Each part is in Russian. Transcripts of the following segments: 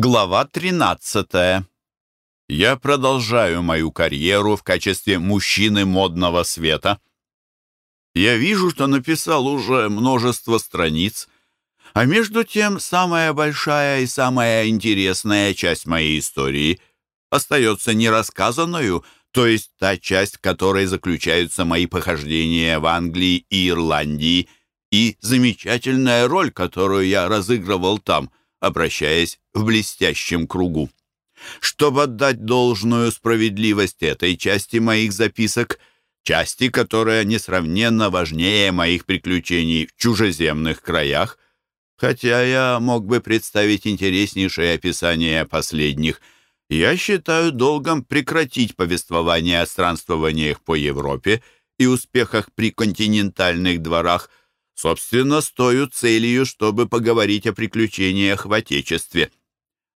Глава 13. Я продолжаю мою карьеру в качестве мужчины модного света. Я вижу, что написал уже множество страниц, а между тем самая большая и самая интересная часть моей истории остается нерассказанную, то есть та часть, в которой заключаются мои похождения в Англии и Ирландии и замечательная роль, которую я разыгрывал там — обращаясь в блестящем кругу. Чтобы отдать должную справедливость этой части моих записок, части, которая несравненно важнее моих приключений в чужеземных краях, хотя я мог бы представить интереснейшее описание последних, я считаю долгом прекратить повествование о странствованиях по Европе и успехах при континентальных дворах – собственно, с той целью, чтобы поговорить о приключениях в Отечестве.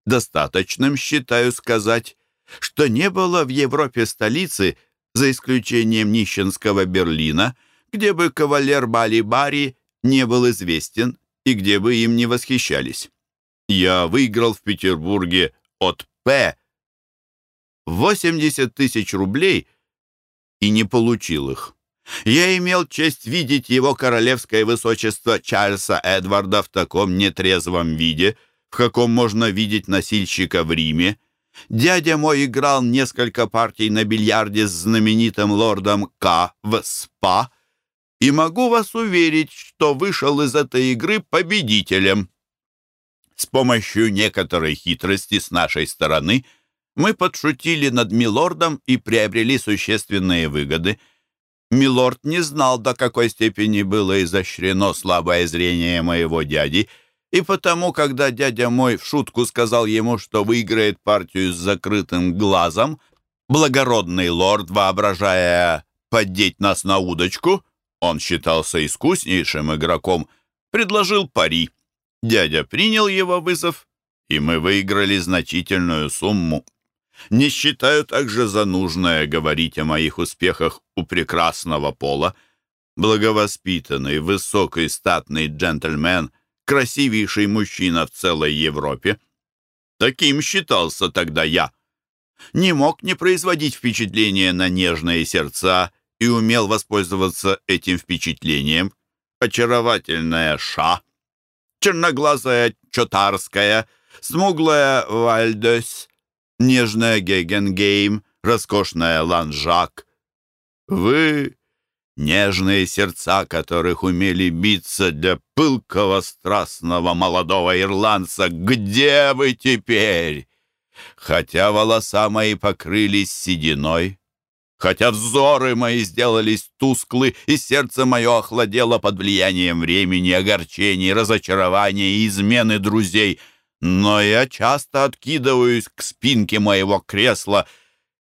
Достаточным считаю сказать, что не было в Европе столицы, за исключением нищенского Берлина, где бы кавалер Бали-Бари не был известен и где бы им не восхищались. Я выиграл в Петербурге от П. 80 тысяч рублей и не получил их. Я имел честь видеть его королевское высочество Чарльза Эдварда в таком нетрезвом виде, в каком можно видеть носильщика в Риме. Дядя мой играл несколько партий на бильярде с знаменитым лордом К. в СПА, и могу вас уверить, что вышел из этой игры победителем. С помощью некоторой хитрости с нашей стороны мы подшутили над милордом и приобрели существенные выгоды — Милорд не знал, до какой степени было изощрено слабое зрение моего дяди, и потому, когда дядя мой в шутку сказал ему, что выиграет партию с закрытым глазом, благородный лорд, воображая поддеть нас на удочку, он считался искуснейшим игроком, предложил пари. Дядя принял его вызов, и мы выиграли значительную сумму. Не считаю также за нужное говорить о моих успехах у прекрасного пола. Благовоспитанный, высокий, статный джентльмен, красивейший мужчина в целой Европе. Таким считался тогда я. Не мог не производить впечатления на нежные сердца и умел воспользоваться этим впечатлением. Очаровательная Ша, черноглазая Чотарская, смуглая Вальдес, нежная Гегенгейм, роскошная Ланжак. Вы — нежные сердца, которых умели биться для пылкого, страстного молодого ирландца. Где вы теперь? Хотя волоса мои покрылись сединой, Хотя взоры мои сделались тусклы, и сердце мое охладело под влиянием времени, огорчений, разочарования и измены друзей — но я часто откидываюсь к спинке моего кресла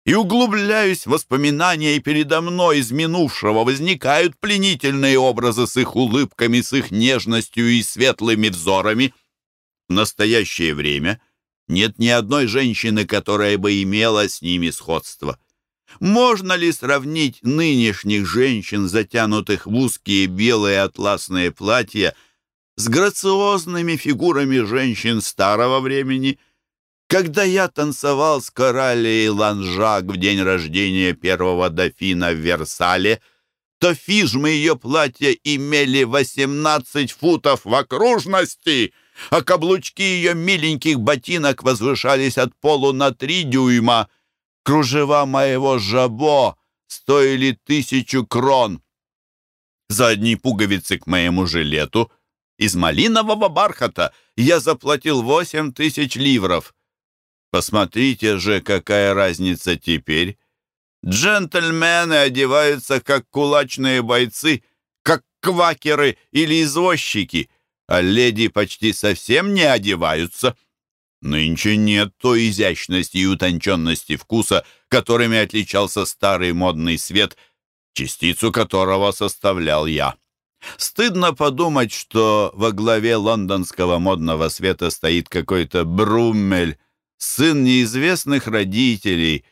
и углубляюсь в воспоминания, и передо мной из минувшего возникают пленительные образы с их улыбками, с их нежностью и светлыми взорами. В настоящее время нет ни одной женщины, которая бы имела с ними сходство. Можно ли сравнить нынешних женщин, затянутых в узкие белые атласные платья, с грациозными фигурами женщин старого времени. Когда я танцевал с королей Ланжак в день рождения первого дофина в Версале, то фижмы ее платья имели 18 футов в окружности, а каблучки ее миленьких ботинок возвышались от полу на три дюйма. Кружева моего жабо стоили тысячу крон. За одни пуговицы к моему жилету — из малинового бархата я заплатил восемь тысяч ливров. Посмотрите же, какая разница теперь. Джентльмены одеваются, как кулачные бойцы, как квакеры или извозчики, а леди почти совсем не одеваются. Нынче нет той изящности и утонченности вкуса, которыми отличался старый модный свет, частицу которого составлял я. Стыдно подумать, что во главе лондонского модного света стоит какой-то Бруммель, сын неизвестных родителей,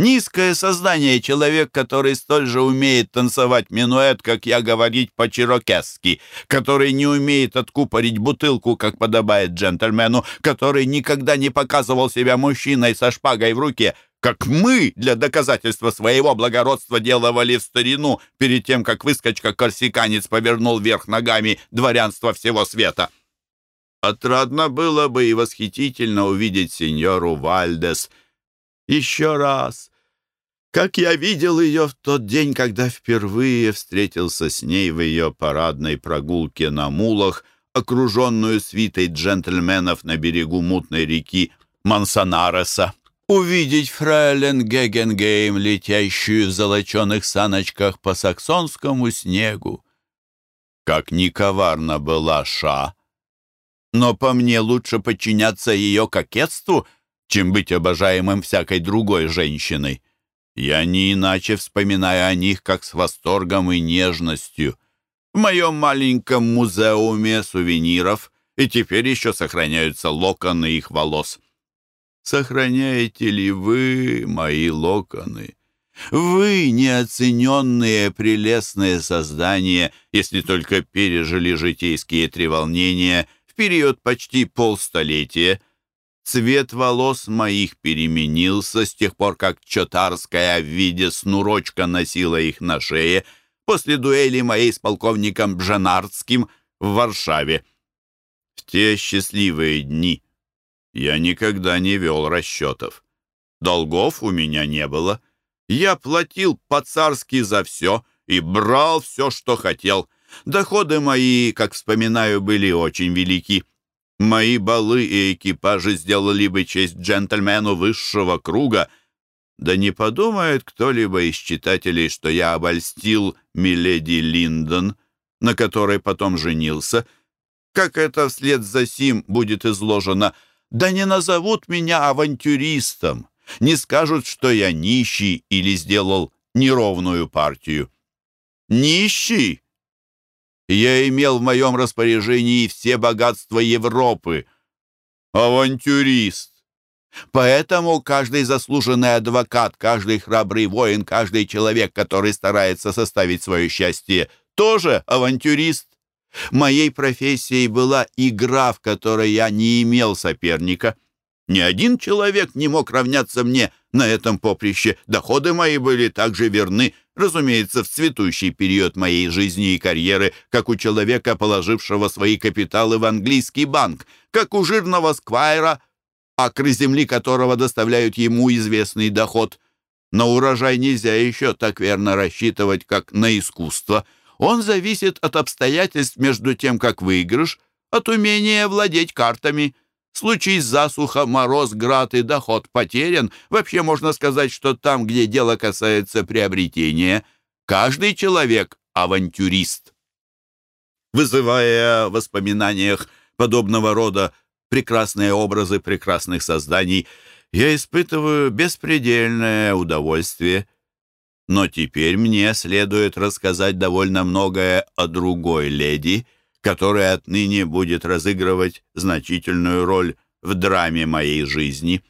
Низкое создание, человек, который столь же умеет танцевать минуэт, как я говорить по-чирокесски, который не умеет откупорить бутылку, как подобает джентльмену, который никогда не показывал себя мужчиной со шпагой в руке, как мы для доказательства своего благородства делали в старину перед тем, как выскочка-корсиканец повернул вверх ногами дворянство всего света. Отрадно было бы и восхитительно увидеть сеньору Вальдес еще раз, как я видел ее в тот день, когда впервые встретился с ней в ее парадной прогулке на мулах, окруженную свитой джентльменов на берегу мутной реки Мансонареса. Увидеть фрейлен Гегенгейм, летящую в золоченых саночках по саксонскому снегу. Как ни коварна была Ша, но по мне лучше подчиняться ее кокетству, чем быть обожаемым всякой другой женщиной. Я не иначе вспоминаю о них, как с восторгом и нежностью. В моем маленьком музеуме сувениров и теперь еще сохраняются локоны их волос. Сохраняете ли вы мои локоны? Вы, неоцененные прелестные создания, если только пережили житейские треволнения в период почти полстолетия, Цвет волос моих переменился с тех пор, как Чотарская в виде снурочка носила их на шее после дуэли моей с полковником Бженардским в Варшаве. В те счастливые дни я никогда не вел расчетов. Долгов у меня не было. Я платил по-царски за все и брал все, что хотел. Доходы мои, как вспоминаю, были очень велики. Мои балы и экипажи сделали бы честь джентльмену высшего круга. Да не подумает кто-либо из читателей, что я обольстил миледи Линдон, на которой потом женился. Как это вслед за сим будет изложено? Да не назовут меня авантюристом, не скажут, что я нищий или сделал неровную партию. Нищий? Я имел в моем распоряжении все богатства Европы. Авантюрист. Поэтому каждый заслуженный адвокат, каждый храбрый воин, каждый человек, который старается составить свое счастье, тоже авантюрист. Моей профессией была игра, в которой я не имел соперника. Ни один человек не мог равняться мне на этом поприще. Доходы мои были также верны, разумеется, в цветущий период моей жизни и карьеры, как у человека, положившего свои капиталы в английский банк, как у жирного сквайра, акры земли которого доставляют ему известный доход. На урожай нельзя еще так верно рассчитывать, как на искусство. Он зависит от обстоятельств между тем, как выигрыш, от умения владеть картами – Случись засуха, мороз, град и доход потерян, вообще можно сказать, что там, где дело касается приобретения, каждый человек — авантюрист. Вызывая в воспоминаниях подобного рода прекрасные образы прекрасных созданий, я испытываю беспредельное удовольствие. Но теперь мне следует рассказать довольно многое о другой леди — которая отныне будет разыгрывать значительную роль в драме моей жизни.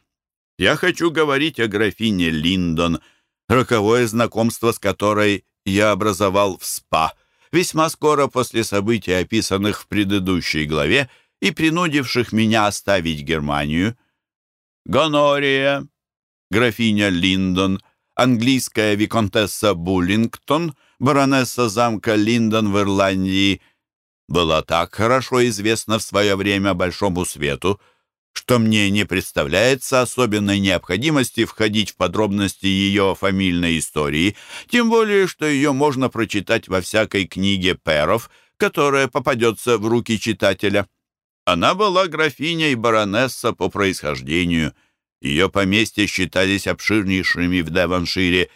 Я хочу говорить о графине Линдон, роковое знакомство с которой я образовал в СПА, весьма скоро после событий, описанных в предыдущей главе и принудивших меня оставить Германию. Гонория, графиня Линдон, английская виконтесса Буллингтон, баронесса замка Линдон в Ирландии – была так хорошо известна в свое время большому свету, что мне не представляется особенной необходимости входить в подробности ее фамильной истории, тем более, что ее можно прочитать во всякой книге перов, которая попадется в руки читателя. Она была графиня и баронесса по происхождению. Ее поместья считались обширнейшими в Девоншире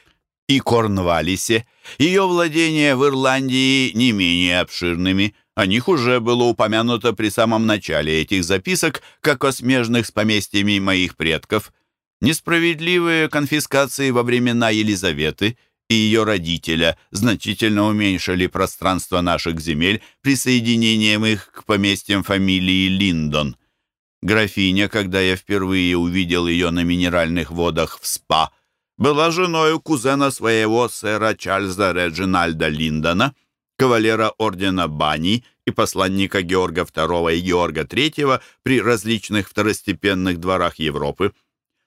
и Корнвалисе, ее владения в Ирландии не менее обширными – о них уже было упомянуто при самом начале этих записок, как о смежных с поместьями моих предков. Несправедливые конфискации во времена Елизаветы и ее родителя значительно уменьшили пространство наших земель присоединением их к поместьям фамилии Линдон. Графиня, когда я впервые увидел ее на минеральных водах в СПА, была женой кузена своего сэра Чарльза Реджинальда Линдона, кавалера ордена Бани и посланника Георга II и Георга III при различных второстепенных дворах Европы.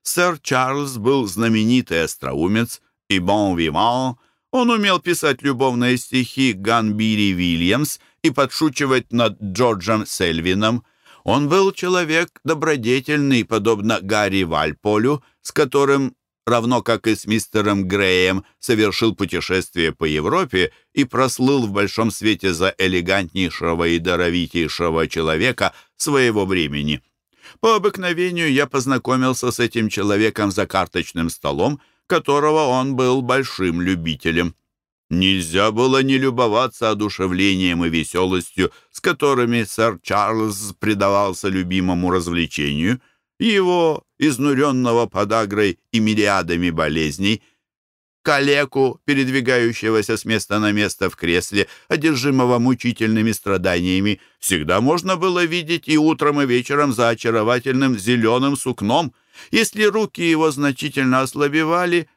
Сэр Чарльз был знаменитый остроумец и бон-виван. Он умел писать любовные стихи Ганбири Вильямс и подшучивать над Джорджем Сельвином. Он был человек добродетельный, подобно Гарри Вальполю, с которым равно как и с мистером Греем, совершил путешествие по Европе и прослыл в большом свете за элегантнейшего и даровитейшего человека своего времени. По обыкновению я познакомился с этим человеком за карточным столом, которого он был большим любителем. Нельзя было не любоваться одушевлением и веселостью, с которыми сэр Чарльз предавался любимому развлечению — его, изнуренного подагрой и мириадами болезней, калеку, передвигающегося с места на место в кресле, одержимого мучительными страданиями, всегда можно было видеть и утром, и вечером за очаровательным зеленым сукном, если руки его значительно ослабевали,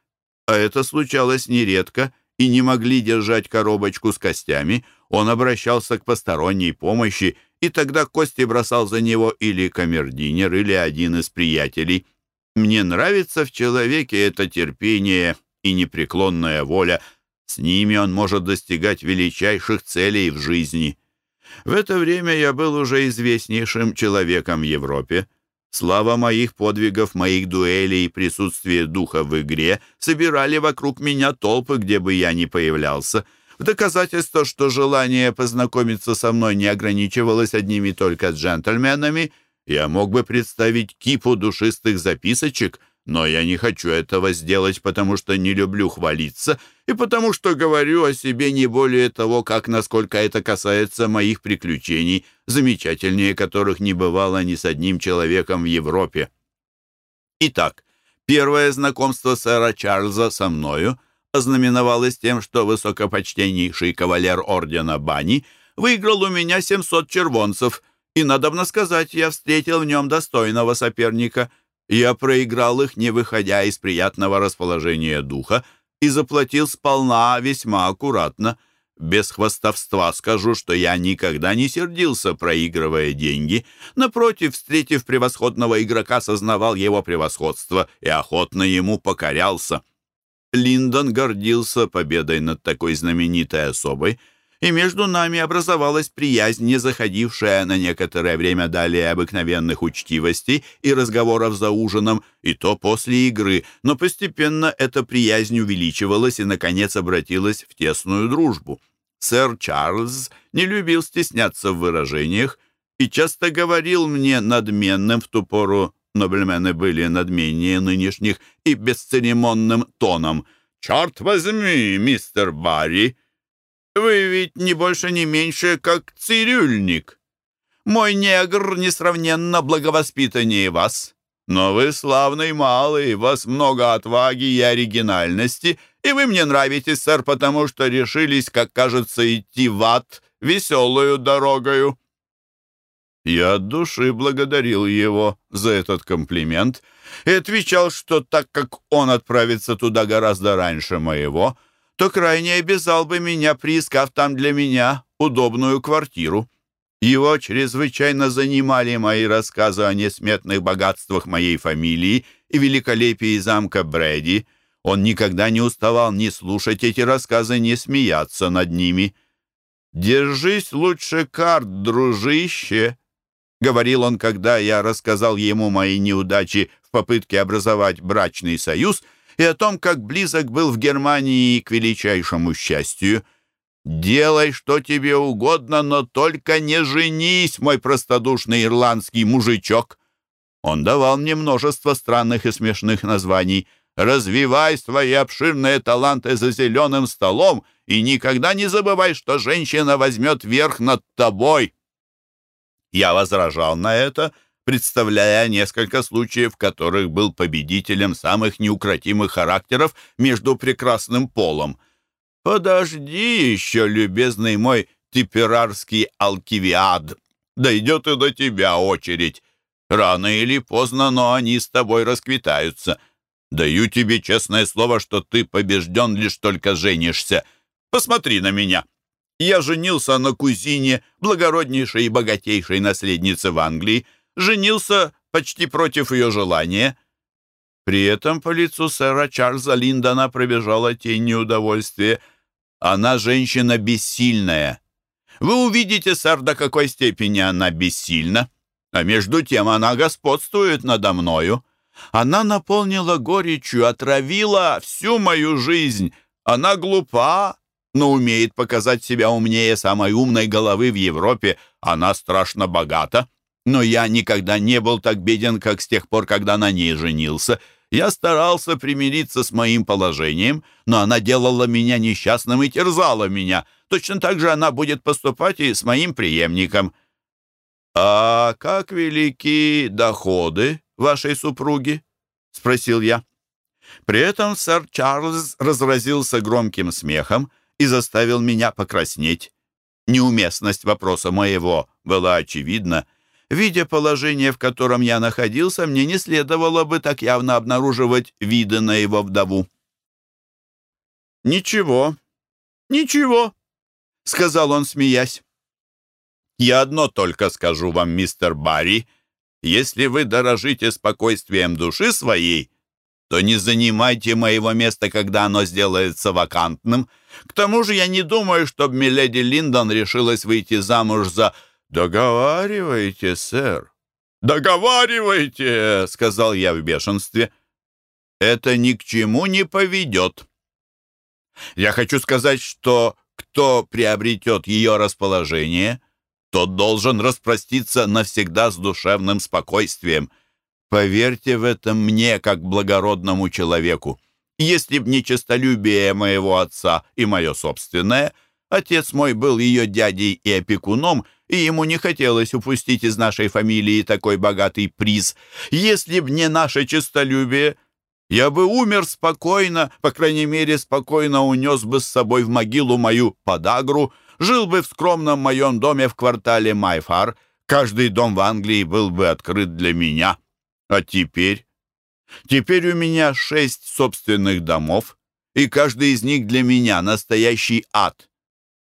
а это случалось нередко, и не могли держать коробочку с костями, он обращался к посторонней помощи и тогда Кости бросал за него или камердинер, или один из приятелей. Мне нравится в человеке это терпение и непреклонная воля. С ними он может достигать величайших целей в жизни. В это время я был уже известнейшим человеком в Европе. Слава моих подвигов, моих дуэлей и присутствие духа в игре собирали вокруг меня толпы, где бы я ни появлялся — в доказательство, что желание познакомиться со мной не ограничивалось одними только джентльменами, я мог бы представить кипу душистых записочек, но я не хочу этого сделать, потому что не люблю хвалиться и потому что говорю о себе не более того, как насколько это касается моих приключений, замечательнее которых не бывало ни с одним человеком в Европе. Итак, первое знакомство сэра Чарльза со мною — ознаменовалось тем, что высокопочтеннейший кавалер ордена Бани выиграл у меня 700 червонцев, и, надобно сказать, я встретил в нем достойного соперника. Я проиграл их, не выходя из приятного расположения духа, и заплатил сполна весьма аккуратно. Без хвастовства скажу, что я никогда не сердился, проигрывая деньги. Напротив, встретив превосходного игрока, сознавал его превосходство и охотно ему покорялся. Линдон гордился победой над такой знаменитой особой, и между нами образовалась приязнь, не заходившая на некоторое время далее обыкновенных учтивостей и разговоров за ужином, и то после игры, но постепенно эта приязнь увеличивалась и, наконец, обратилась в тесную дружбу. Сэр Чарльз не любил стесняться в выражениях и часто говорил мне надменным в ту пору Нобельмены были надменнее нынешних и бесцеремонным тоном. «Черт возьми, мистер Барри, вы ведь не больше, не меньше, как цирюльник. Мой негр несравненно благовоспитаннее вас, но вы славный малый, вас много отваги и оригинальности, и вы мне нравитесь, сэр, потому что решились, как кажется, идти в ад веселую дорогою». Я от души благодарил его за этот комплимент и отвечал, что так как он отправится туда гораздо раньше моего, то крайне обязал бы меня, приискав там для меня удобную квартиру. Его чрезвычайно занимали мои рассказы о несметных богатствах моей фамилии и великолепии замка Брэди. Он никогда не уставал ни слушать эти рассказы, ни смеяться над ними. «Держись лучше карт, дружище», — говорил он, когда я рассказал ему мои неудачи в попытке образовать брачный союз и о том, как близок был в Германии к величайшему счастью. «Делай, что тебе угодно, но только не женись, мой простодушный ирландский мужичок!» Он давал мне множество странных и смешных названий. «Развивай свои обширные таланты за зеленым столом и никогда не забывай, что женщина возьмет верх над тобой!» Я возражал на это, представляя несколько случаев, в которых был победителем самых неукротимых характеров между прекрасным полом. «Подожди еще, любезный мой типерарский алкивиад, дойдет и до тебя очередь. Рано или поздно, но они с тобой расквитаются. Даю тебе честное слово, что ты побежден, лишь только женишься. Посмотри на меня. Я женился на кузине, благороднейшей и богатейшей наследнице в Англии. Женился почти против ее желания. При этом по лицу сэра Чарльза Линдона пробежала тень неудовольствия. Она женщина бессильная. Вы увидите, сэр, до какой степени она бессильна. А между тем она господствует надо мною. Она наполнила горечью, отравила всю мою жизнь. Она глупа, но умеет показать себя умнее самой умной головы в Европе. Она страшно богата, но я никогда не был так беден, как с тех пор, когда на ней женился. Я старался примириться с моим положением, но она делала меня несчастным и терзала меня. Точно так же она будет поступать и с моим преемником. «А как велики доходы вашей супруги?» — спросил я. При этом сэр Чарльз разразился громким смехом и заставил меня покраснеть. Неуместность вопроса моего была очевидна. Видя положение, в котором я находился, мне не следовало бы так явно обнаруживать виды на его вдову. «Ничего, ничего», — сказал он, смеясь. «Я одно только скажу вам, мистер Барри. Если вы дорожите спокойствием души своей, то не занимайте моего места, когда оно сделается вакантным. К тому же я не думаю, чтобы миледи Линдон решилась выйти замуж за «Договаривайте, сэр». «Договаривайте!» — сказал я в бешенстве. «Это ни к чему не поведет. Я хочу сказать, что кто приобретет ее расположение, тот должен распроститься навсегда с душевным спокойствием. Поверьте в этом мне, как благородному человеку. Если б не честолюбие моего отца и мое собственное, отец мой был ее дядей и опекуном — и ему не хотелось упустить из нашей фамилии такой богатый приз. Если б не наше честолюбие, я бы умер спокойно, по крайней мере, спокойно унес бы с собой в могилу мою подагру, жил бы в скромном моем доме в квартале Майфар, каждый дом в Англии был бы открыт для меня. А теперь? Теперь у меня шесть собственных домов, и каждый из них для меня настоящий ад.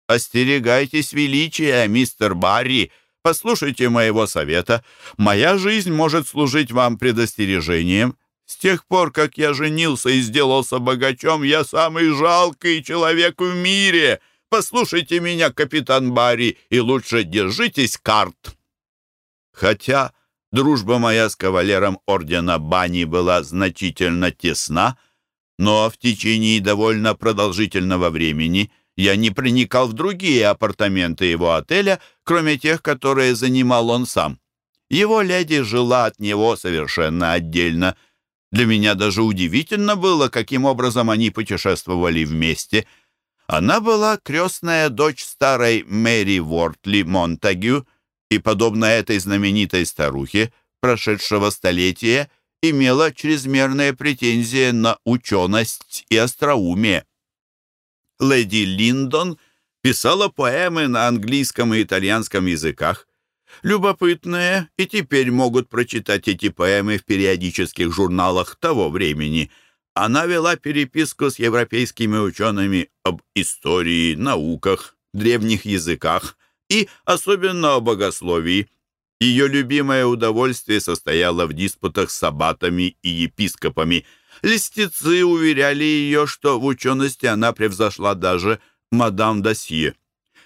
«Остерегайтесь величия, мистер Барри. Послушайте моего совета. Моя жизнь может служить вам предостережением. С тех пор, как я женился и сделался богачом, я самый жалкий человек в мире. Послушайте меня, капитан Барри, и лучше держитесь карт». Хотя дружба моя с кавалером ордена Бани была значительно тесна, но в течение довольно продолжительного времени – я не проникал в другие апартаменты его отеля, кроме тех, которые занимал он сам. Его леди жила от него совершенно отдельно. Для меня даже удивительно было, каким образом они путешествовали вместе. Она была крестная дочь старой Мэри Вортли Монтагю и, подобно этой знаменитой старухе, прошедшего столетия, имела чрезмерные претензии на ученость и остроумие леди Линдон писала поэмы на английском и итальянском языках. Любопытные и теперь могут прочитать эти поэмы в периодических журналах того времени. Она вела переписку с европейскими учеными об истории, науках, древних языках и особенно о богословии. Ее любимое удовольствие состояло в диспутах с аббатами и епископами – Листицы уверяли ее, что в учености она превзошла даже мадам Досье.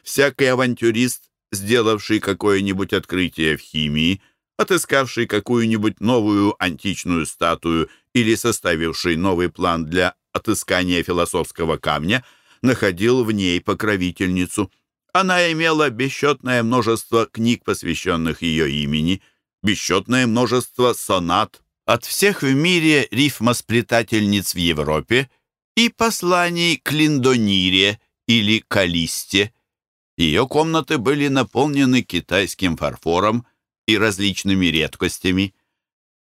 Всякий авантюрист, сделавший какое-нибудь открытие в химии, отыскавший какую-нибудь новую античную статую или составивший новый план для отыскания философского камня, находил в ней покровительницу. Она имела бесчетное множество книг, посвященных ее имени, бесчетное множество сонат, от всех в мире рифмосплетательниц в Европе и посланий к Линдонире или Калисте. Ее комнаты были наполнены китайским фарфором и различными редкостями.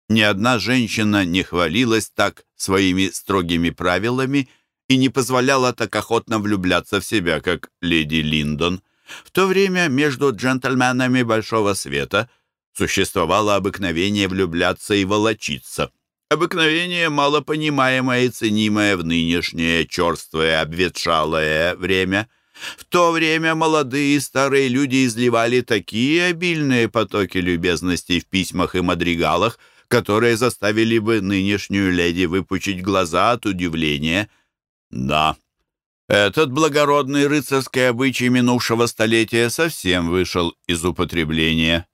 Ни одна женщина не хвалилась так своими строгими правилами и не позволяла так охотно влюбляться в себя, как леди Линдон. В то время между джентльменами Большого Света – существовало обыкновение влюбляться и волочиться. Обыкновение, малопонимаемое и ценимое в нынешнее черствое, обветшалое время. В то время молодые и старые люди изливали такие обильные потоки любезностей в письмах и мадригалах, которые заставили бы нынешнюю леди выпучить глаза от удивления. Да, этот благородный рыцарский обычай минувшего столетия совсем вышел из употребления.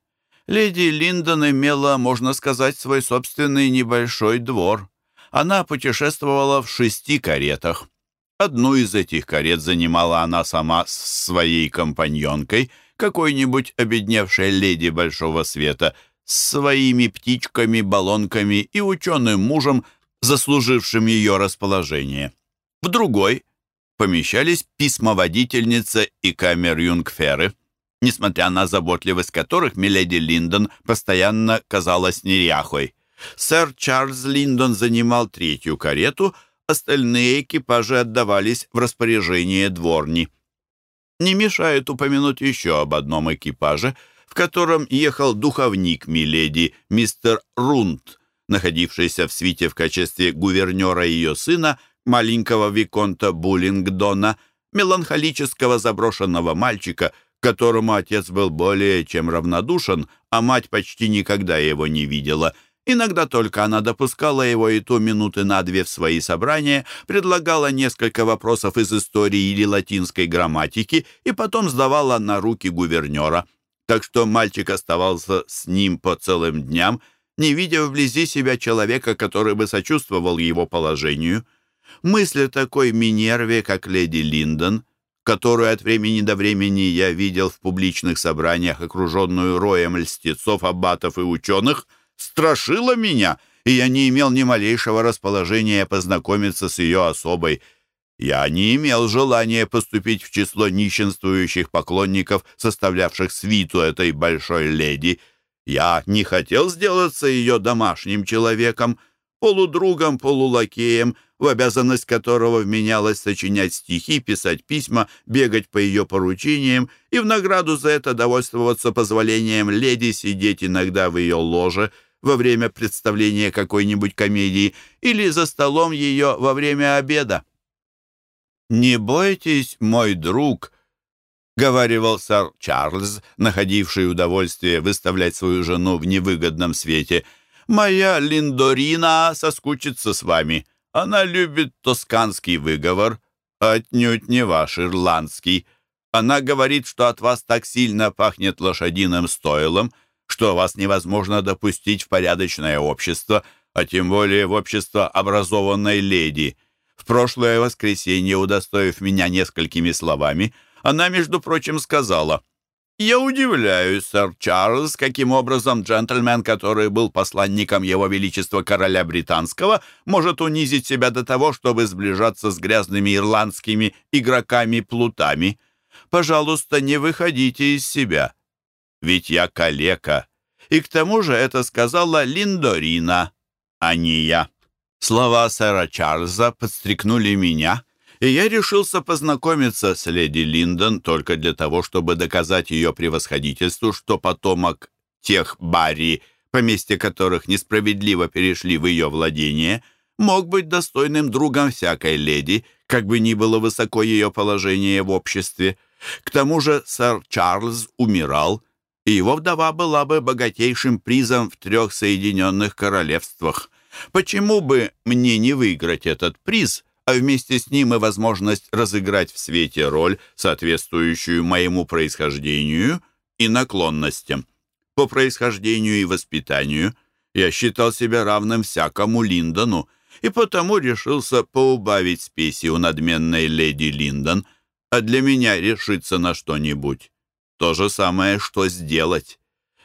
Леди Линдон имела, можно сказать, свой собственный небольшой двор. Она путешествовала в шести каретах. Одну из этих карет занимала она сама с своей компаньонкой, какой-нибудь обедневшей леди Большого Света, с своими птичками, баллонками и ученым мужем, заслужившим ее расположение. В другой помещались письмоводительница и камер-юнгферы несмотря на заботливость которых миледи Линдон постоянно казалась неряхой. Сэр Чарльз Линдон занимал третью карету, остальные экипажи отдавались в распоряжение дворни. Не мешает упомянуть еще об одном экипаже, в котором ехал духовник миледи, мистер Рунт, находившийся в свите в качестве гувернера ее сына, маленького виконта Буллингдона, меланхолического заброшенного мальчика, которому отец был более чем равнодушен, а мать почти никогда его не видела. Иногда только она допускала его и то минуты на две в свои собрания, предлагала несколько вопросов из истории или латинской грамматики и потом сдавала на руки гувернера. Так что мальчик оставался с ним по целым дням, не видя вблизи себя человека, который бы сочувствовал его положению. Мысль о такой Минерве, как леди Линдон, которую от времени до времени я видел в публичных собраниях, окруженную роем льстецов, аббатов и ученых, страшила меня, и я не имел ни малейшего расположения познакомиться с ее особой. Я не имел желания поступить в число нищенствующих поклонников, составлявших свиту этой большой леди. Я не хотел сделаться ее домашним человеком, полудругом, полулакеем, в обязанность которого вменялось сочинять стихи, писать письма, бегать по ее поручениям и в награду за это довольствоваться позволением леди сидеть иногда в ее ложе во время представления какой-нибудь комедии или за столом ее во время обеда. «Не бойтесь, мой друг», — говаривал сэр Чарльз, находивший удовольствие выставлять свою жену в невыгодном свете, «моя Линдорина соскучится с вами». Она любит тосканский выговор, отнюдь не ваш ирландский. Она говорит, что от вас так сильно пахнет лошадиным стойлом, что вас невозможно допустить в порядочное общество, а тем более в общество образованной леди. В прошлое воскресенье, удостоив меня несколькими словами, она, между прочим, сказала — «Я удивляюсь, сэр Чарльз, каким образом джентльмен, который был посланником Его Величества Короля Британского, может унизить себя до того, чтобы сближаться с грязными ирландскими игроками-плутами. Пожалуйста, не выходите из себя, ведь я калека. И к тому же это сказала Линдорина, а не я». Слова сэра Чарльза подстрекнули меня — и я решился познакомиться с леди Линдон только для того, чтобы доказать ее превосходительству, что потомок тех Барри, поместья которых несправедливо перешли в ее владение, мог быть достойным другом всякой леди, как бы ни было высоко ее положение в обществе. К тому же сэр Чарльз умирал, и его вдова была бы богатейшим призом в трех Соединенных Королевствах. Почему бы мне не выиграть этот приз — а вместе с ним и возможность разыграть в свете роль, соответствующую моему происхождению и наклонностям. По происхождению и воспитанию я считал себя равным всякому Линдону, и потому решился поубавить спеси у надменной леди Линдон, а для меня решиться на что-нибудь. То же самое, что сделать.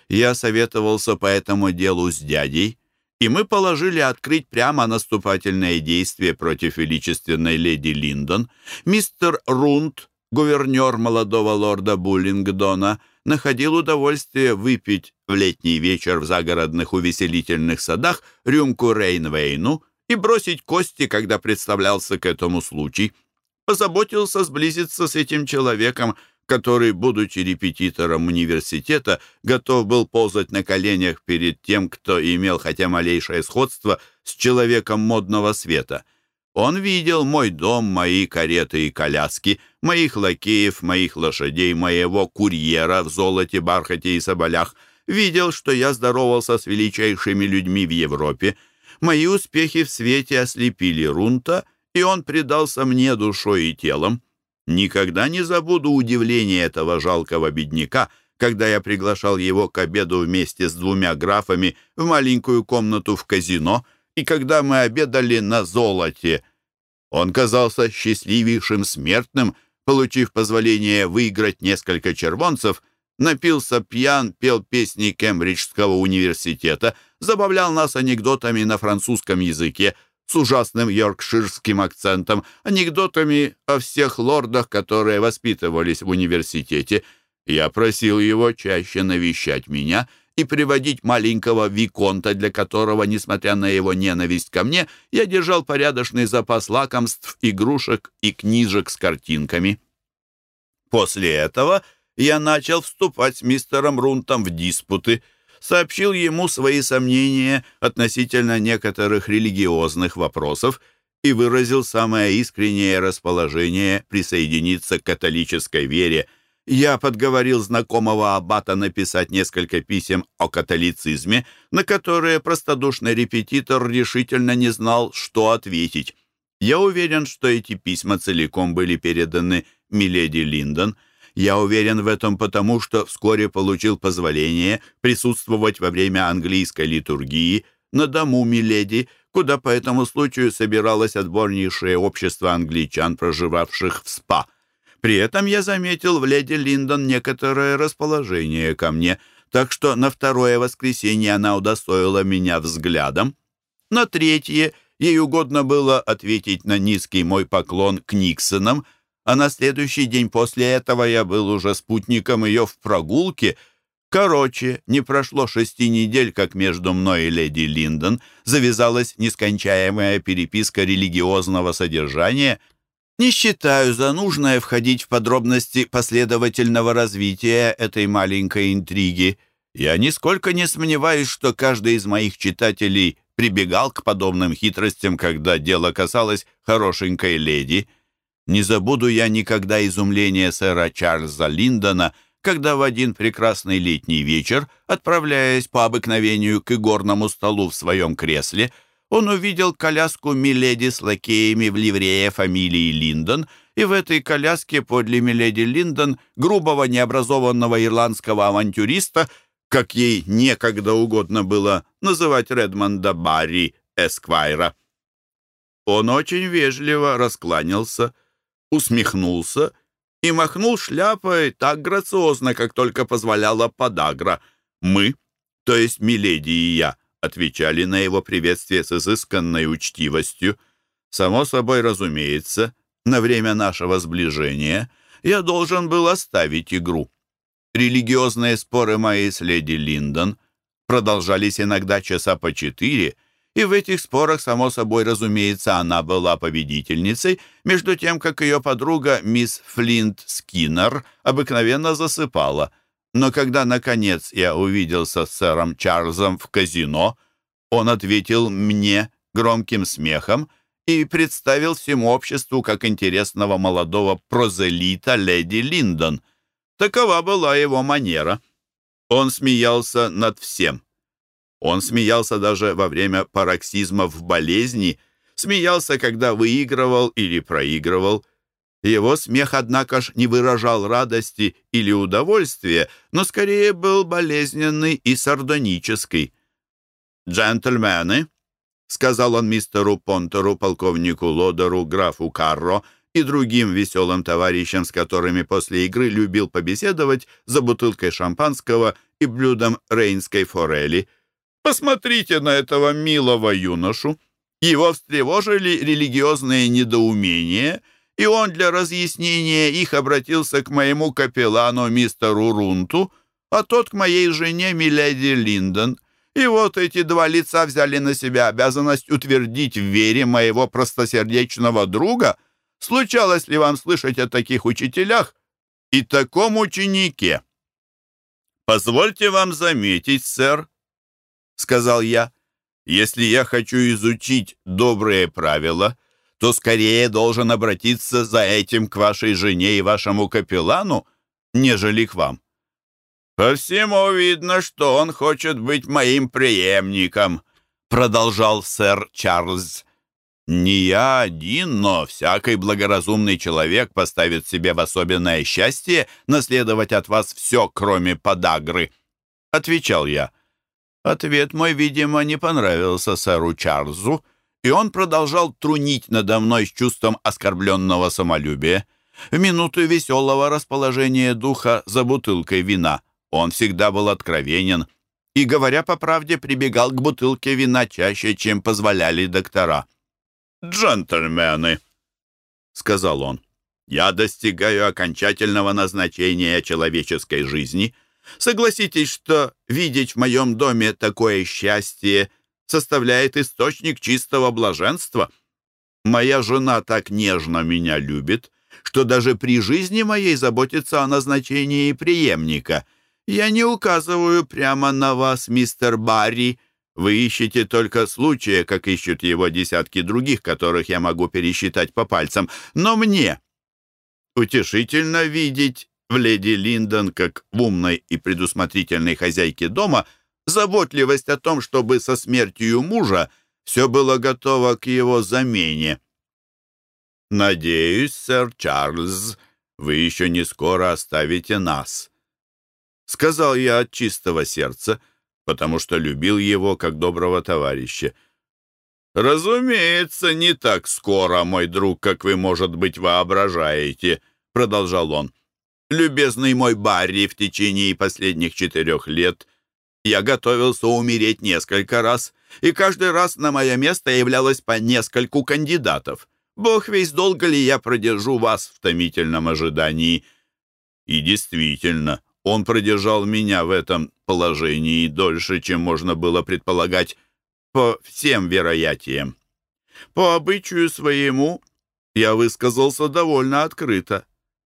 Я советовался по этому делу с дядей, и мы положили открыть прямо наступательное действие против величественной леди Линдон. Мистер Рунд, гувернер молодого лорда Буллингдона, находил удовольствие выпить в летний вечер в загородных увеселительных садах рюмку Рейнвейну и бросить кости, когда представлялся к этому случай. Позаботился сблизиться с этим человеком, который, будучи репетитором университета, готов был ползать на коленях перед тем, кто имел хотя малейшее сходство с человеком модного света. Он видел мой дом, мои кареты и коляски, моих лакеев, моих лошадей, моего курьера в золоте, бархате и соболях, видел, что я здоровался с величайшими людьми в Европе. Мои успехи в свете ослепили Рунта, и он предался мне душой и телом. Никогда не забуду удивление этого жалкого бедняка, когда я приглашал его к обеду вместе с двумя графами в маленькую комнату в казино, и когда мы обедали на золоте. Он казался счастливейшим смертным, получив позволение выиграть несколько червонцев, напился пьян, пел песни Кембриджского университета, забавлял нас анекдотами на французском языке, с ужасным йоркширским акцентом, анекдотами о всех лордах, которые воспитывались в университете. Я просил его чаще навещать меня и приводить маленького виконта, для которого, несмотря на его ненависть ко мне, я держал порядочный запас лакомств, игрушек и книжек с картинками. После этого я начал вступать с мистером Рунтом в диспуты — сообщил ему свои сомнения относительно некоторых религиозных вопросов и выразил самое искреннее расположение присоединиться к католической вере. Я подговорил знакомого аббата написать несколько писем о католицизме, на которые простодушный репетитор решительно не знал, что ответить. Я уверен, что эти письма целиком были переданы Миледи Линдон — я уверен в этом потому, что вскоре получил позволение присутствовать во время английской литургии на дому Миледи, куда по этому случаю собиралось отборнейшее общество англичан, проживавших в СПА. При этом я заметил в леди Линдон некоторое расположение ко мне, так что на второе воскресенье она удостоила меня взглядом. На третье ей угодно было ответить на низкий мой поклон к Никсонам — а на следующий день после этого я был уже спутником ее в прогулке. Короче, не прошло шести недель, как между мной и леди Линдон завязалась нескончаемая переписка религиозного содержания. Не считаю за нужное входить в подробности последовательного развития этой маленькой интриги. Я нисколько не сомневаюсь, что каждый из моих читателей прибегал к подобным хитростям, когда дело касалось хорошенькой леди — не забуду я никогда изумления сэра Чарльза Линдона, когда в один прекрасный летний вечер, отправляясь по обыкновению к игорному столу в своем кресле, он увидел коляску Миледи с лакеями в ливрее фамилии Линдон, и в этой коляске подле Миледи Линдон грубого необразованного ирландского авантюриста, как ей некогда угодно было называть Редмонда Барри Эсквайра. Он очень вежливо раскланялся, усмехнулся и махнул шляпой так грациозно, как только позволяла подагра. Мы, то есть Миледи и я, отвечали на его приветствие с изысканной учтивостью. Само собой разумеется, на время нашего сближения я должен был оставить игру. Религиозные споры моей с леди Линдон продолжались иногда часа по четыре, и в этих спорах, само собой разумеется, она была победительницей, между тем, как ее подруга мисс Флинт Скиннер обыкновенно засыпала. Но когда, наконец, я увиделся с сэром Чарльзом в казино, он ответил мне громким смехом и представил всему обществу как интересного молодого прозелита леди Линдон. Такова была его манера. Он смеялся над всем. Он смеялся даже во время пароксизма в болезни, смеялся, когда выигрывал или проигрывал. Его смех, однако ж, не выражал радости или удовольствия, но скорее был болезненный и сардонический. «Джентльмены», — сказал он мистеру Понтеру, полковнику Лодеру, графу Карро и другим веселым товарищам, с которыми после игры любил побеседовать за бутылкой шампанского и блюдом рейнской форели — Посмотрите на этого милого юношу. Его встревожили религиозные недоумения, и он для разъяснения их обратился к моему капеллану мистеру Рунту, а тот к моей жене Миледи Линдон. И вот эти два лица взяли на себя обязанность утвердить в вере моего простосердечного друга. Случалось ли вам слышать о таких учителях и таком ученике? Позвольте вам заметить, сэр, — сказал я. Если я хочу изучить добрые правила, то скорее должен обратиться за этим к вашей жене и вашему капеллану, нежели к вам. По всему видно, что он хочет быть моим преемником, продолжал сэр Чарльз. Не я один, но всякий благоразумный человек поставит себе в особенное счастье наследовать от вас все, кроме подагры, отвечал я. Ответ мой, видимо, не понравился сэру Чарльзу, и он продолжал трунить надо мной с чувством оскорбленного самолюбия. В минуту веселого расположения духа за бутылкой вина он всегда был откровенен и, говоря по правде, прибегал к бутылке вина чаще, чем позволяли доктора. «Джентльмены», — сказал он, — «я достигаю окончательного назначения человеческой жизни — Согласитесь, что видеть в моем доме такое счастье составляет источник чистого блаженства. Моя жена так нежно меня любит, что даже при жизни моей заботится о назначении преемника. Я не указываю прямо на вас, мистер Барри. Вы ищете только случая, как ищут его десятки других, которых я могу пересчитать по пальцам. Но мне утешительно видеть в леди Линдон, как в умной и предусмотрительной хозяйке дома, заботливость о том, чтобы со смертью мужа все было готово к его замене. «Надеюсь, сэр Чарльз, вы еще не скоро оставите нас», — сказал я от чистого сердца, потому что любил его как доброго товарища. «Разумеется, не так скоро, мой друг, как вы, может быть, воображаете», — продолжал он. Любезный мой Барри, в течение последних четырех лет я готовился умереть несколько раз, и каждый раз на мое место являлось по нескольку кандидатов. Бог весь, долго ли я продержу вас в томительном ожидании. И действительно, он продержал меня в этом положении дольше, чем можно было предполагать по всем вероятиям. По обычаю своему я высказался довольно открыто.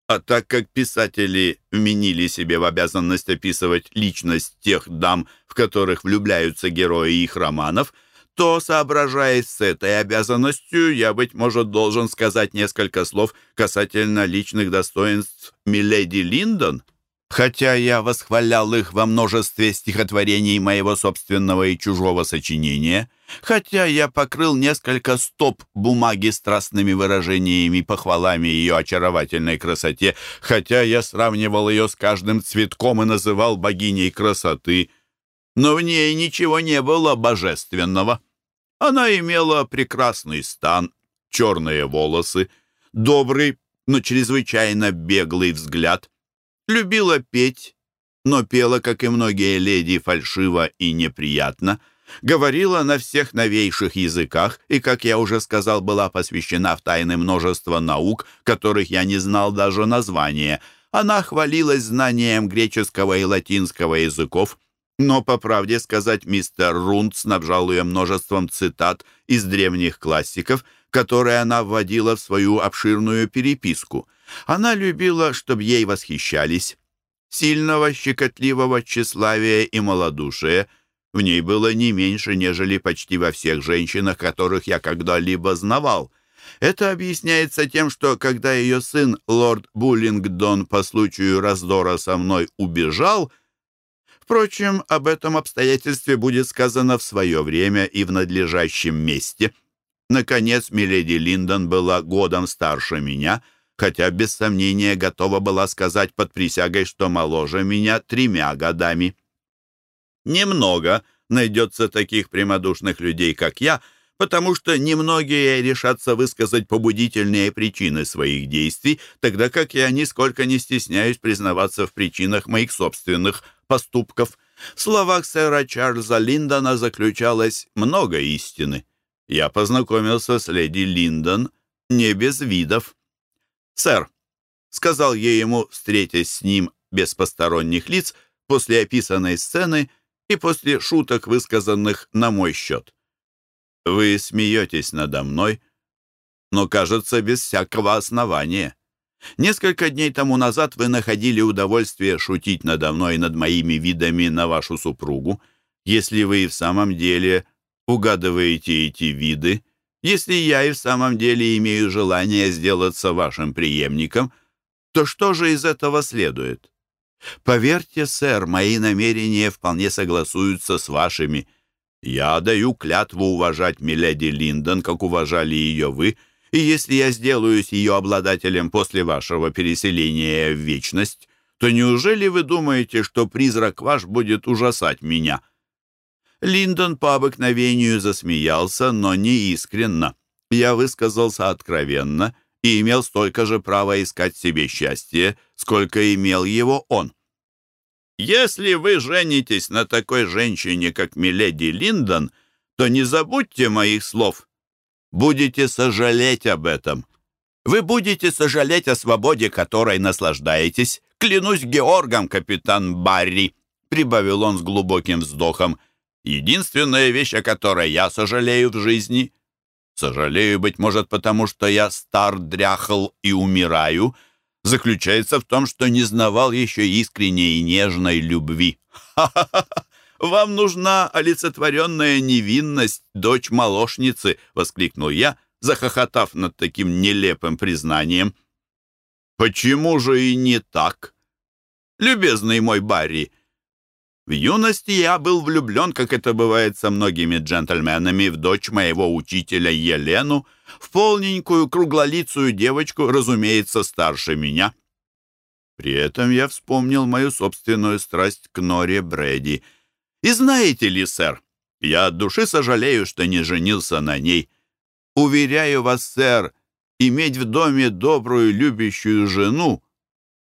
А так как писатели вменили себе в обязанность описывать личность тех дам, в которых влюбляются герои их романов, то, соображаясь с этой обязанностью, я, быть может, должен сказать несколько слов касательно личных достоинств Миледи Линдон. Хотя я восхвалял их во множестве стихотворений моего собственного и чужого сочинения, хотя я покрыл несколько стоп бумаги страстными выражениями похвалами ее очаровательной красоте, хотя я сравнивал ее с каждым цветком и называл богиней красоты, но в ней ничего не было божественного. Она имела прекрасный стан, черные волосы, добрый, но чрезвычайно беглый взгляд — Любила петь, но пела, как и многие леди, фальшиво и неприятно. Говорила на всех новейших языках и, как я уже сказал, была посвящена в тайны множества наук, которых я не знал даже названия. Она хвалилась знанием греческого и латинского языков, но, по правде сказать, мистер Рунд снабжал ее множеством цитат из древних классиков, которые она вводила в свою обширную переписку. Она любила, чтобы ей восхищались. Сильного, щекотливого тщеславия и малодушия в ней было не меньше, нежели почти во всех женщинах, которых я когда-либо знавал. Это объясняется тем, что когда ее сын, лорд Буллингдон, по случаю раздора со мной убежал, впрочем, об этом обстоятельстве будет сказано в свое время и в надлежащем месте. Наконец, миледи Линдон была годом старше меня — хотя без сомнения готова была сказать под присягой, что моложе меня тремя годами. Немного найдется таких прямодушных людей, как я, потому что немногие решатся высказать побудительные причины своих действий, тогда как я нисколько не стесняюсь признаваться в причинах моих собственных поступков. В словах сэра Чарльза Линдона заключалось много истины. Я познакомился с леди Линдон не без видов. «Сэр», — сказал я ему, встретясь с ним без посторонних лиц, после описанной сцены и после шуток, высказанных на мой счет. «Вы смеетесь надо мной, но, кажется, без всякого основания. Несколько дней тому назад вы находили удовольствие шутить надо мной и над моими видами на вашу супругу. Если вы и в самом деле угадываете эти виды, если я и в самом деле имею желание сделаться вашим преемником, то что же из этого следует? Поверьте, сэр, мои намерения вполне согласуются с вашими. Я даю клятву уважать миледи Линдон, как уважали ее вы, и если я сделаюсь ее обладателем после вашего переселения в вечность, то неужели вы думаете, что призрак ваш будет ужасать меня?» Линдон по обыкновению засмеялся, но не искренно. Я высказался откровенно и имел столько же права искать себе счастье, сколько имел его он. «Если вы женитесь на такой женщине, как Миледи Линдон, то не забудьте моих слов. Будете сожалеть об этом. Вы будете сожалеть о свободе, которой наслаждаетесь. Клянусь Георгом, капитан Барри», — прибавил он с глубоким вздохом, — Единственная вещь, о которой я сожалею в жизни, сожалею, быть может, потому что я стар, дряхл и умираю, заключается в том, что не знавал еще искренней и нежной любви. Ха-ха-ха! Вам нужна олицетворенная невинность, дочь молочницы!» — воскликнул я, захохотав над таким нелепым признанием. «Почему же и не так?» «Любезный мой Барри, в юности я был влюблен, как это бывает со многими джентльменами, в дочь моего учителя Елену, в полненькую круглолицую девочку, разумеется, старше меня. При этом я вспомнил мою собственную страсть к Норе Брэди. И знаете ли, сэр, я от души сожалею, что не женился на ней. Уверяю вас, сэр, иметь в доме добрую, любящую жену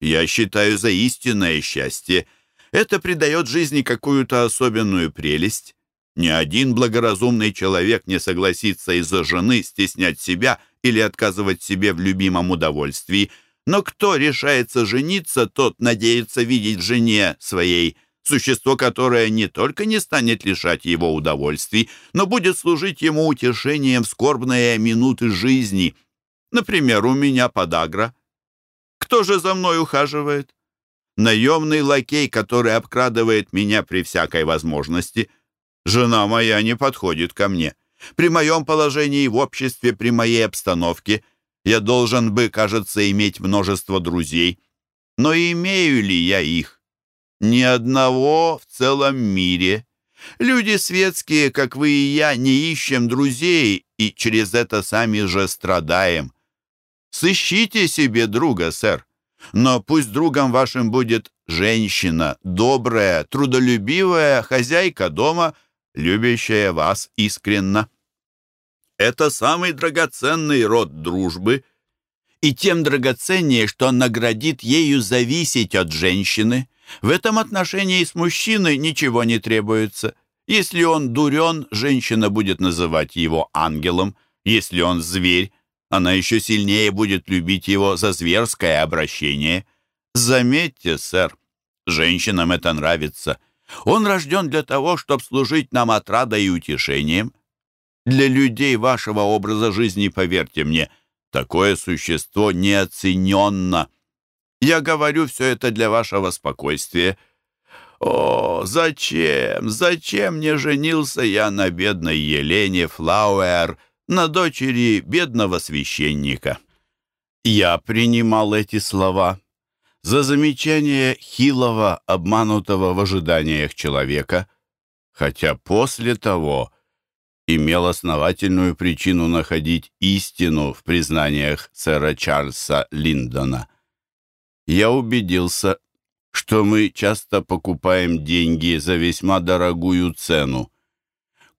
я считаю за истинное счастье — это придает жизни какую-то особенную прелесть. Ни один благоразумный человек не согласится из-за жены стеснять себя или отказывать себе в любимом удовольствии. Но кто решается жениться, тот надеется видеть жене своей существо, которое не только не станет лишать его удовольствий, но будет служить ему утешением в скорбные минуты жизни. Например, у меня подагра. Кто же за мной ухаживает? Наемный лакей, который обкрадывает меня при всякой возможности. Жена моя не подходит ко мне. При моем положении в обществе, при моей обстановке, я должен бы, кажется, иметь множество друзей. Но имею ли я их? Ни одного в целом мире. Люди светские, как вы и я, не ищем друзей и через это сами же страдаем. Сыщите себе друга, сэр. Но пусть другом вашим будет женщина, добрая, трудолюбивая хозяйка дома, любящая вас искренно. Это самый драгоценный род дружбы, и тем драгоценнее, что наградит ею зависеть от женщины. В этом отношении с мужчиной ничего не требуется. Если он дурен, женщина будет называть его ангелом. Если он зверь, она еще сильнее будет любить его за зверское обращение. Заметьте, сэр, женщинам это нравится. Он рожден для того, чтобы служить нам отрадой и утешением. Для людей вашего образа жизни, поверьте мне, такое существо неоцененно. Я говорю все это для вашего спокойствия. О, зачем, зачем не женился я на бедной Елене Флауэр, на дочери бедного священника. Я принимал эти слова за замечание хилого, обманутого в ожиданиях человека, хотя после того имел основательную причину находить истину в признаниях сэра Чарльза Линдона. Я убедился, что мы часто покупаем деньги за весьма дорогую цену.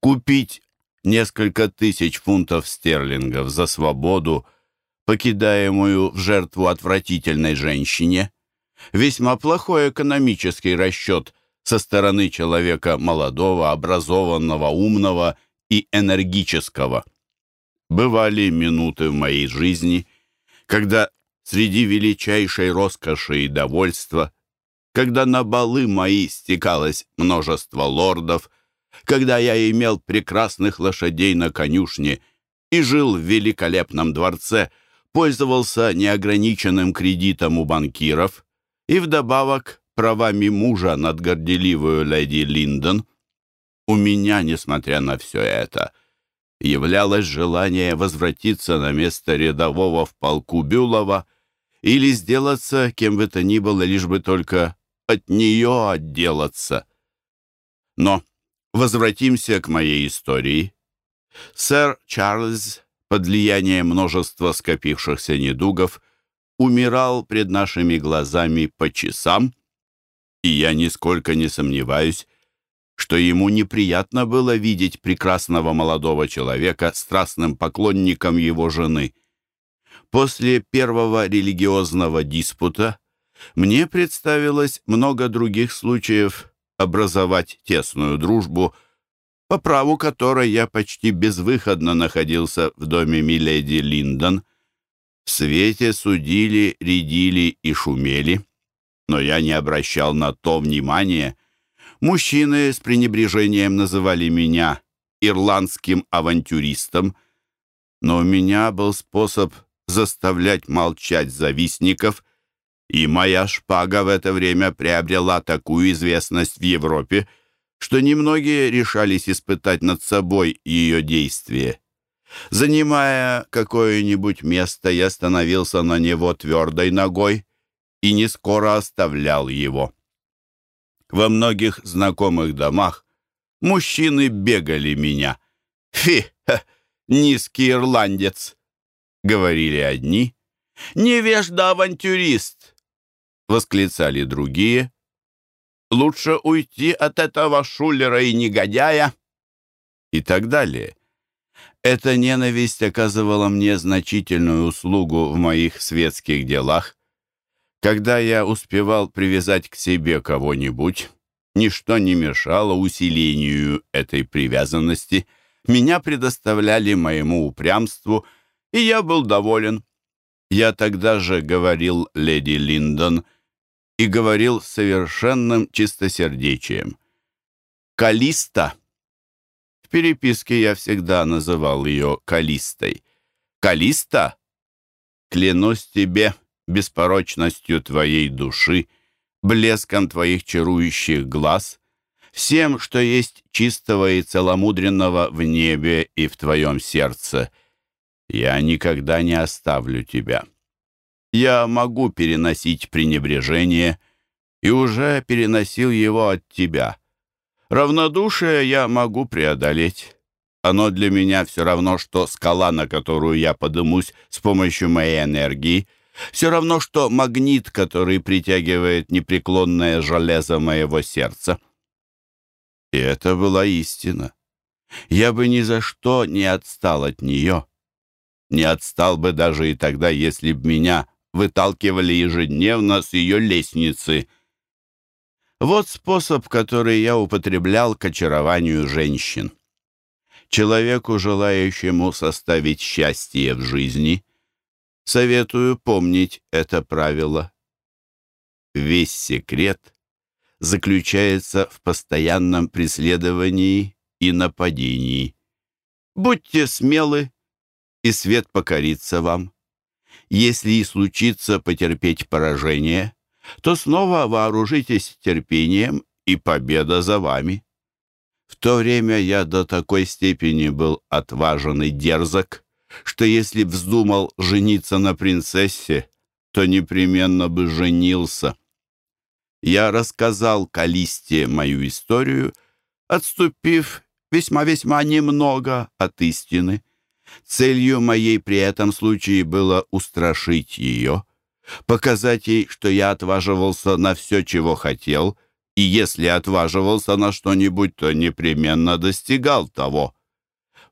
Купить несколько тысяч фунтов стерлингов за свободу, покидаемую в жертву отвратительной женщине, весьма плохой экономический расчет со стороны человека молодого, образованного, умного и энергического. Бывали минуты в моей жизни, когда среди величайшей роскоши и довольства, когда на балы мои стекалось множество лордов, когда я имел прекрасных лошадей на конюшне и жил в великолепном дворце, пользовался неограниченным кредитом у банкиров и вдобавок правами мужа над горделивую леди Линдон. у меня, несмотря на все это, являлось желание возвратиться на место рядового в полку Бюлова или сделаться кем бы то ни было, лишь бы только от нее отделаться. Но возвратимся к моей истории. Сэр Чарльз, под влиянием множества скопившихся недугов, умирал пред нашими глазами по часам, и я нисколько не сомневаюсь, что ему неприятно было видеть прекрасного молодого человека страстным поклонником его жены. После первого религиозного диспута мне представилось много других случаев образовать тесную дружбу, по праву которой я почти безвыходно находился в доме миледи Линдон. В свете судили, рядили и шумели, но я не обращал на то внимания. Мужчины с пренебрежением называли меня ирландским авантюристом, но у меня был способ заставлять молчать завистников, и моя шпага в это время приобрела такую известность в Европе, что немногие решались испытать над собой ее действие. Занимая какое-нибудь место, я становился на него твердой ногой и не скоро оставлял его. Во многих знакомых домах мужчины бегали меня. «Фи, ха, низкий ирландец!» — говорили одни. «Невежда-авантюрист!» — восклицали другие. «Лучше уйти от этого шулера и негодяя!» И так далее. Эта ненависть оказывала мне значительную услугу в моих светских делах. Когда я успевал привязать к себе кого-нибудь, ничто не мешало усилению этой привязанности. Меня предоставляли моему упрямству, и я был доволен. Я тогда же говорил леди Линдон и говорил с совершенным чистосердечием. «Калиста» переписке я всегда называл ее Калистой. «Калиста, клянусь тебе беспорочностью твоей души, блеском твоих чарующих глаз, всем, что есть чистого и целомудренного в небе и в твоем сердце. Я никогда не оставлю тебя. Я могу переносить пренебрежение и уже переносил его от тебя». Равнодушие я могу преодолеть. Оно для меня все равно, что скала, на которую я подымусь с помощью моей энергии, все равно, что магнит, который притягивает непреклонное железо моего сердца. И это была истина. Я бы ни за что не отстал от нее. Не отстал бы даже и тогда, если б меня выталкивали ежедневно с ее лестницы — вот способ, который я употреблял к очарованию женщин. Человеку, желающему составить счастье в жизни, советую помнить это правило. Весь секрет заключается в постоянном преследовании и нападении. Будьте смелы, и свет покорится вам. Если и случится потерпеть поражение, то снова вооружитесь терпением, и победа за вами. В то время я до такой степени был отважен и дерзок, что если вздумал жениться на принцессе, то непременно бы женился. Я рассказал Калисте мою историю, отступив весьма-весьма немного от истины. Целью моей при этом случае было устрашить ее — показать ей, что я отваживался на все, чего хотел, и если отваживался на что-нибудь, то непременно достигал того.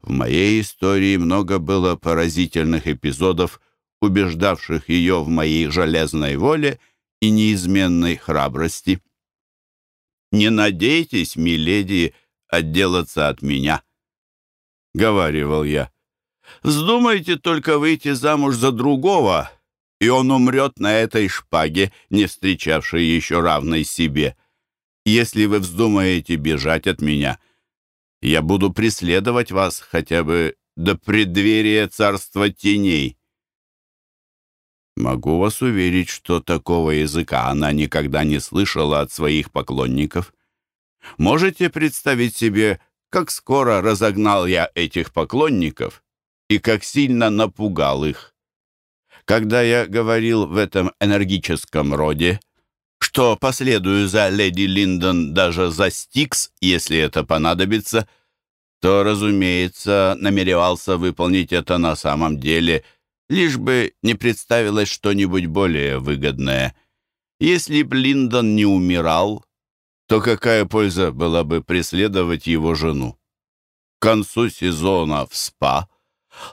В моей истории много было поразительных эпизодов, убеждавших ее в моей железной воле и неизменной храбрости. «Не надейтесь, миледи, отделаться от меня», — говаривал я. «Вздумайте только выйти замуж за другого, и он умрет на этой шпаге, не встречавшей еще равной себе. Если вы вздумаете бежать от меня, я буду преследовать вас хотя бы до преддверия царства теней. Могу вас уверить, что такого языка она никогда не слышала от своих поклонников. Можете представить себе, как скоро разогнал я этих поклонников и как сильно напугал их? Когда я говорил в этом энергическом роде, что последую за леди Линдон даже за Стикс, если это понадобится, то, разумеется, намеревался выполнить это на самом деле, лишь бы не представилось что-нибудь более выгодное. Если б Линдон не умирал, то какая польза была бы преследовать его жену? К концу сезона в СПА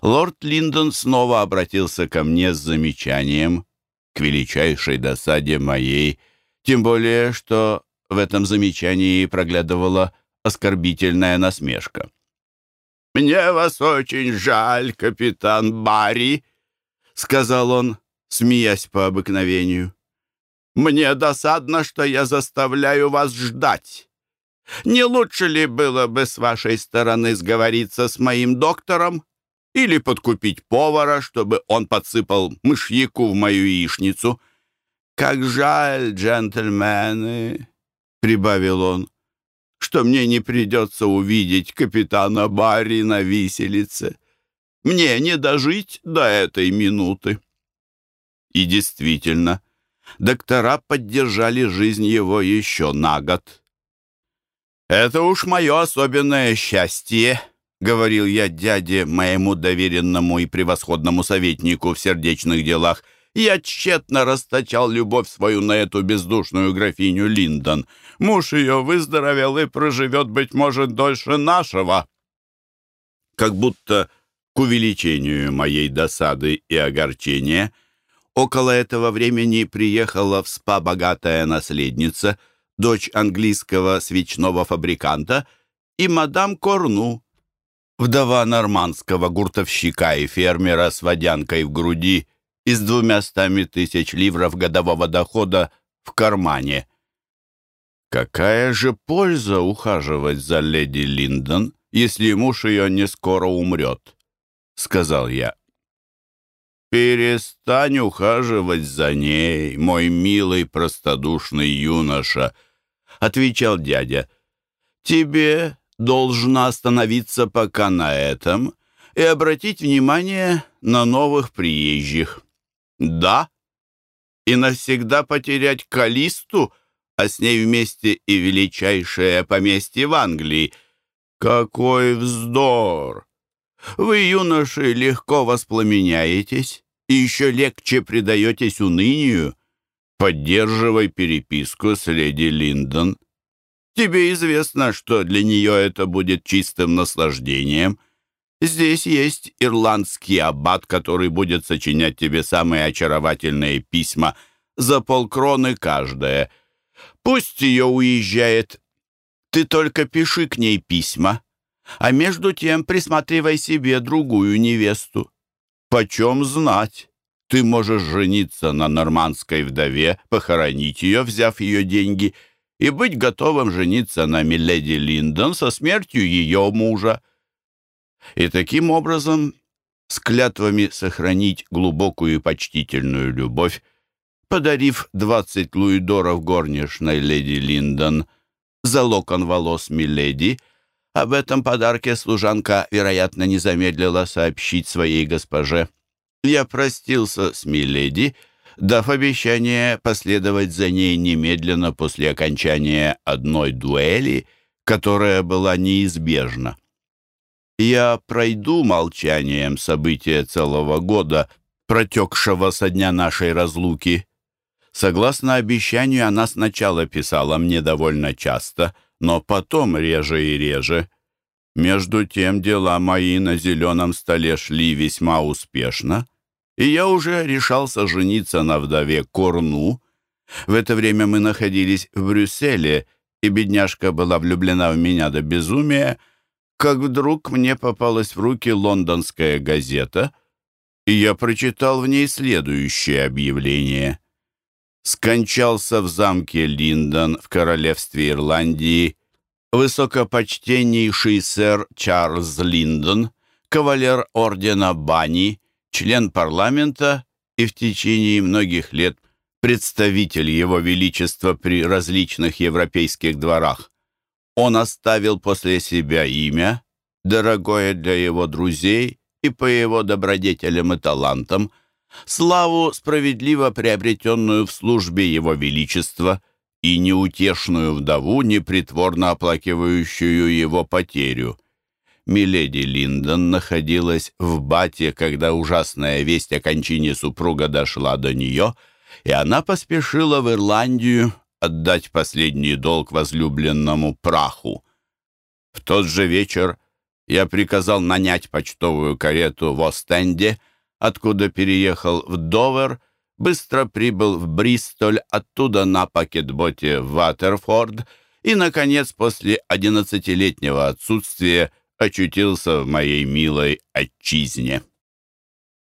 лорд Линдон снова обратился ко мне с замечанием, к величайшей досаде моей, тем более, что в этом замечании проглядывала оскорбительная насмешка. «Мне вас очень жаль, капитан Барри», — сказал он, смеясь по обыкновению. «Мне досадно, что я заставляю вас ждать. Не лучше ли было бы с вашей стороны сговориться с моим доктором или подкупить повара, чтобы он подсыпал мышьяку в мою яичницу? Как жаль, джентльмены!» — прибавил он что мне не придется увидеть капитана Барри на виселице. Мне не дожить до этой минуты. И действительно, доктора поддержали жизнь его еще на год. «Это уж мое особенное счастье», — говорил я дяде, моему доверенному и превосходному советнику в сердечных делах — я тщетно расточал любовь свою на эту бездушную графиню Линдон. Муж ее выздоровел и проживет, быть может, дольше нашего. Как будто к увеличению моей досады и огорчения около этого времени приехала в СПА богатая наследница, дочь английского свечного фабриканта, и мадам Корну, вдова нормандского гуртовщика и фермера с водянкой в груди, и с двумястами тысяч ливров годового дохода в кармане. Какая же польза ухаживать за леди Линдон, если муж ее не скоро умрет? — сказал я. «Перестань ухаживать за ней, мой милый простодушный юноша», — отвечал дядя. «Тебе должно остановиться пока на этом и обратить внимание на новых приезжих. Да. И навсегда потерять Калисту, а с ней вместе и величайшее поместье в Англии. Какой вздор! Вы, юноши, легко воспламеняетесь и еще легче предаетесь унынию. Поддерживай переписку с леди Линдон. Тебе известно, что для нее это будет чистым наслаждением — Здесь есть ирландский аббат, который будет сочинять тебе самые очаровательные письма за полкроны каждое. Пусть ее уезжает. Ты только пиши к ней письма, а между тем присматривай себе другую невесту. Почем знать? Ты можешь жениться на нормандской вдове, похоронить ее, взяв ее деньги, и быть готовым жениться на Миледи Линдон со смертью ее мужа. И таким образом, с клятвами сохранить глубокую и почтительную любовь, подарив двадцать луидоров горничной леди Линдон за локон волос Миледи, об этом подарке служанка, вероятно, не замедлила сообщить своей госпоже. Я простился с Миледи, дав обещание последовать за ней немедленно после окончания одной дуэли, которая была неизбежна. Я пройду молчанием события целого года, протекшего со дня нашей разлуки. Согласно обещанию, она сначала писала мне довольно часто, но потом реже и реже. Между тем дела мои на зеленом столе шли весьма успешно, и я уже решался жениться на вдове Корну. В это время мы находились в Брюсселе, и бедняжка была влюблена в меня до безумия, как вдруг мне попалась в руки лондонская газета, и я прочитал в ней следующее объявление. Скончался в замке Линдон в королевстве Ирландии высокопочтеннейший сэр Чарльз Линдон, кавалер ордена Бани, член парламента и в течение многих лет представитель его величества при различных европейских дворах. Он оставил после себя имя, дорогое для его друзей и по его добродетелям и талантам, славу, справедливо приобретенную в службе его величества, и неутешную вдову, непритворно оплакивающую его потерю. Миледи Линдон находилась в Бате, когда ужасная весть о кончине супруга дошла до нее, и она поспешила в Ирландию отдать последний долг возлюбленному праху. В тот же вечер я приказал нанять почтовую карету в Остенде, откуда переехал в Довер, быстро прибыл в Бристоль, оттуда на пакетботе в Ватерфорд и, наконец, после одиннадцатилетнего отсутствия очутился в моей милой отчизне.